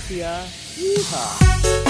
gracias. Yeehaw.